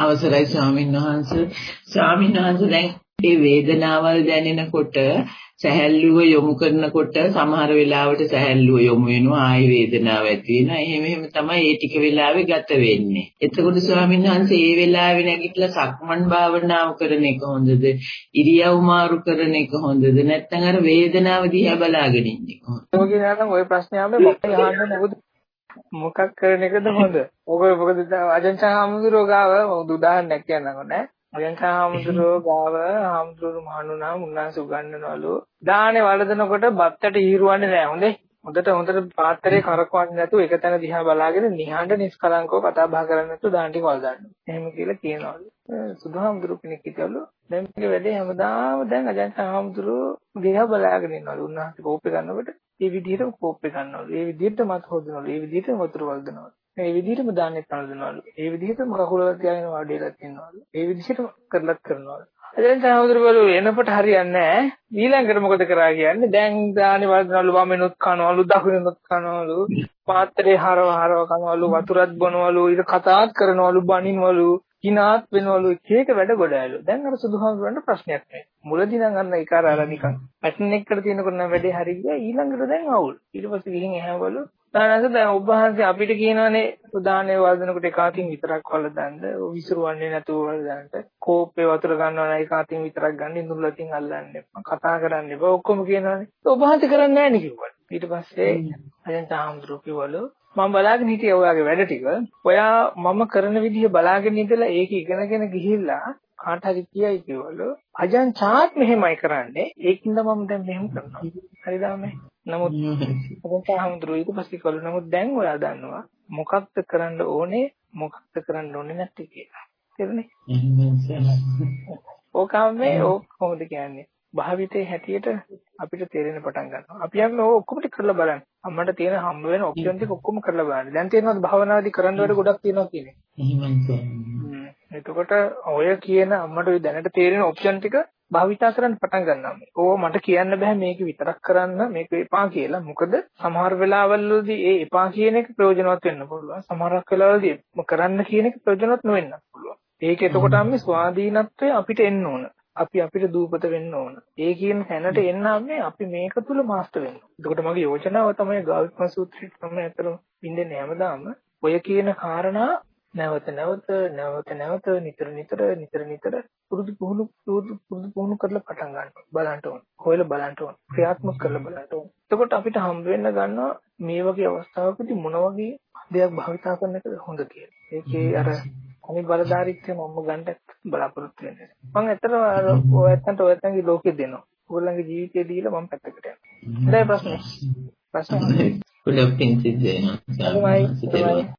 අවසරයි ස්වාමීන් වහන්සේ. ස්වාමීන් වහන්සේ දැන් මේ වේදනාවල් දැනෙනකොට සැහැල්ලුව යොමු කරනකොට සමහර වෙලාවට සැහැල්ලුව යොමු වෙනවා ආයි වේදනාව ඇති වෙනවා. එහෙම එහෙම තමයි ඒ ටික වෙලාවේ ගත වෙන්නේ. එතකොට ස්වාමීන් වහන්සේ ඒ වෙලාවේ නැගිටලා සක්මන් භාවනාව කරන එක හොඳද? ඉරියව් මාරු කරන එක හොඳද? නැත්නම් අර වේදනාව දිහා බලාගෙන ඉන්නේ කොහොමද? ඔය කියනනම් ওই ප්‍රශ්නේ ආවේ මම අහන්න මොකද මොකක් කරන එකද හොඳ ඔක මොකද අජන්චා හමුදුරෝ ගාව උදාහරණයක් කියන්නකො නෑ අජන්චා හමුදුරෝ ගාව හමුදුරු මහණුනා මුන්නාස උගන්වනවලු දානේ වළඳනකොට බත්තට ඊරුවන්නේ නෑ හොඳේ හොඳට හොඳට පාත්‍රයේ කරකවන්නේ නැතුව එක තැන දිහා බලාගෙන නිහඬ නිස්කලංකව කතා බහ කරන්නේ නැතුව දාන ටික වල දාන්න. එහෙම කියලා කියනවලු. සුදුහාමුදුරු කෙනෙක් හිටවලු. දැන් මේක වැඩේ හැමදාම දැන් අජන්ත හාමුදුරු දිහා බලාගෙන ඉන්නවලු. උන්වහන්සේ කෝප්පේ ගන්නකොට ඒ විදිහට කෝප්පේ ගන්නවලු. ඒ විදිහට මත් හොදනවලු. ඒ විදිහට වතුර වලදනවලු. ඒ විදිහටම දාන්නෙත් වලදනවලු. ඒ විදිහටම කකුලක් තියාගෙන වාඩිලා ඉන්නවලු. ඒ විදිහටම කරලත් කරනවලු. දැන් සහෝදරවරු එනකොට හරියන්නේ නැහැ. ඊළඟට මොකද කරා කියන්නේ? දැන් දානේ වලදනවලු වමෙනුත් කනවලු දකුණෙනුත් කනවලු පාත්‍රේ හරව හරව කනවලු වතුරත් බොනවලු ඊට කතාත් කරනවලු බනිනවලු කිනාත් වෙනවලු එක එක වැඩ ගොඩයලු. දැන් අර සුදුහාමුදුරන්ට ප්‍රශ්නයක් නැහැ. මුලදී නම් අන්න ඒක අර අර නිකන් පැටර්න් එකකට තියෙනකොට නම් වැඩේ හරි ගියා. ඊළඟට දැන් අවුල්. ඊට පස්සේ ගිහින් එහවලු දානස දැන් ඔබ වහන්සේ අපිට කියනවානේ උදාහරණේ වදනකොට එක අතින් විතරක් වල දාන්න විසිරුවන්නේ නැතුව වල දාන්න කෝප්පේ වතුර ගන්නවා නම් එක අතින් විතරක් ගන්න ඉඳුල් අතින් අල්ලන්න එපා කතා කරන්න එපා ඔක්කොම කියනවානේ ඔබ වහන්සේ කරන්නේ නැහැ නේ කිව්වා ඊට පස්සේ අයන් තාම්දුරු කිව්වලු මම බලාගෙන හිටියේ ඔයාගේ වැඩ ටික. ඔයා මම කරන විදිහ බලාගෙන ඉඳලා ඒක ඉගෙනගෙන ගිහිල්ලා කාට හරි කියයි කිව්වලු. අජන් චාත් මෙහෙමයි කරන්නේ. ඒකින්ද මම දැන් මෙහෙම කරනවා. හරිද මේ? නමුත් අජන් හමුදුරු ඊට පස්සේ කළු නමුත් දැන් ඔයා දන්නවා මොකක්ද කරන්න ඕනේ මොකක්ද කරන්න ඕනේ නැත්තේ කියලා. තේරුණේ? ඕකම මේ ඕක කොහොමද කියන්නේ? භාවිතයේ හැටියට අපිට තේරෙන පටන් ගන්නවා. අපි යන්නේ ඕක ඔක්කොම ටික කරලා බලන්න. අම්මට තියෙන හම්බ වෙන ඔප්ෂන් ටික ඔක්කොම කරලා බලන්න. දැන් තේරෙනවද භාවනාදී කරන්න වැඩ ගොඩක් තියෙනවා කියන්නේ? එහෙමයි එතකොට ඔය කියන අම්මට ඔය දැනට තේරෙන ඔප්ෂන් ටික භාවිතා කරන්න පටන් ගන්නවා. ඕව මට කියන්න බෑ මේක විතරක් කරන්න මේක එපා කියලා. මොකද සමහර වෙලාවල්වලදී ඒ එපා කියන එක ප්‍රයෝජනවත් වෙන්න පුළුවන්. සමහරක් වෙලාවලදී කරන්න කියන එක ප්‍රයෝජනවත් නොවෙන්න පුළුවන්. ඒක එතකොට අපි ස්වාධීනත්වය අපිට එන්න ඕන. අපි අපිට දූපත වෙන්න ඕන. ඒ කියන තැනට එන්න අපි අපි මේක තුල මාස්ටර් වෙන්න. එතකොට මගේ යෝජනාව තමයි ගාල්පන් සූත්‍රයේ තමයි අතර ඉන්නේ හැමදාම ඔය කියන කාරණා නැවත නැවත නැවත නැවත නිතර නිතර නිතර නිතර පුරුදු පුහුණු පුරුදු පුරුදු පුහුණු කරලා පටන් ගන්න බලන්න ඕන. හොයලා බලන්න ඕන. ක්‍රියාත්මක කරලා බලන්න ඕන. එතකොට අපිට හම්බ වෙන්න ගන්නවා මේ වගේ අවස්ථාවකදී මොන වගේ දෙයක් භාවිතා කරන එකද හොඳ කියලා. ඒකේ අර අනිත් බලධාරීත්වය මම ගන්න බලාපොරොත්තු වෙන්නේ. මම ඇත්තට ඔය ඇත්තන්ට ඔය ඇත්තන්ගේ ලෝකෙ දෙනවා. ඔයගොල්ලන්ගේ ජීවිතය දීලා මම පැත්තකට යනවා. දැන් ප්‍රශ්නේ. ප්‍රශ්නේ. ගොඩක් පිං සිද්ධ වෙනවා.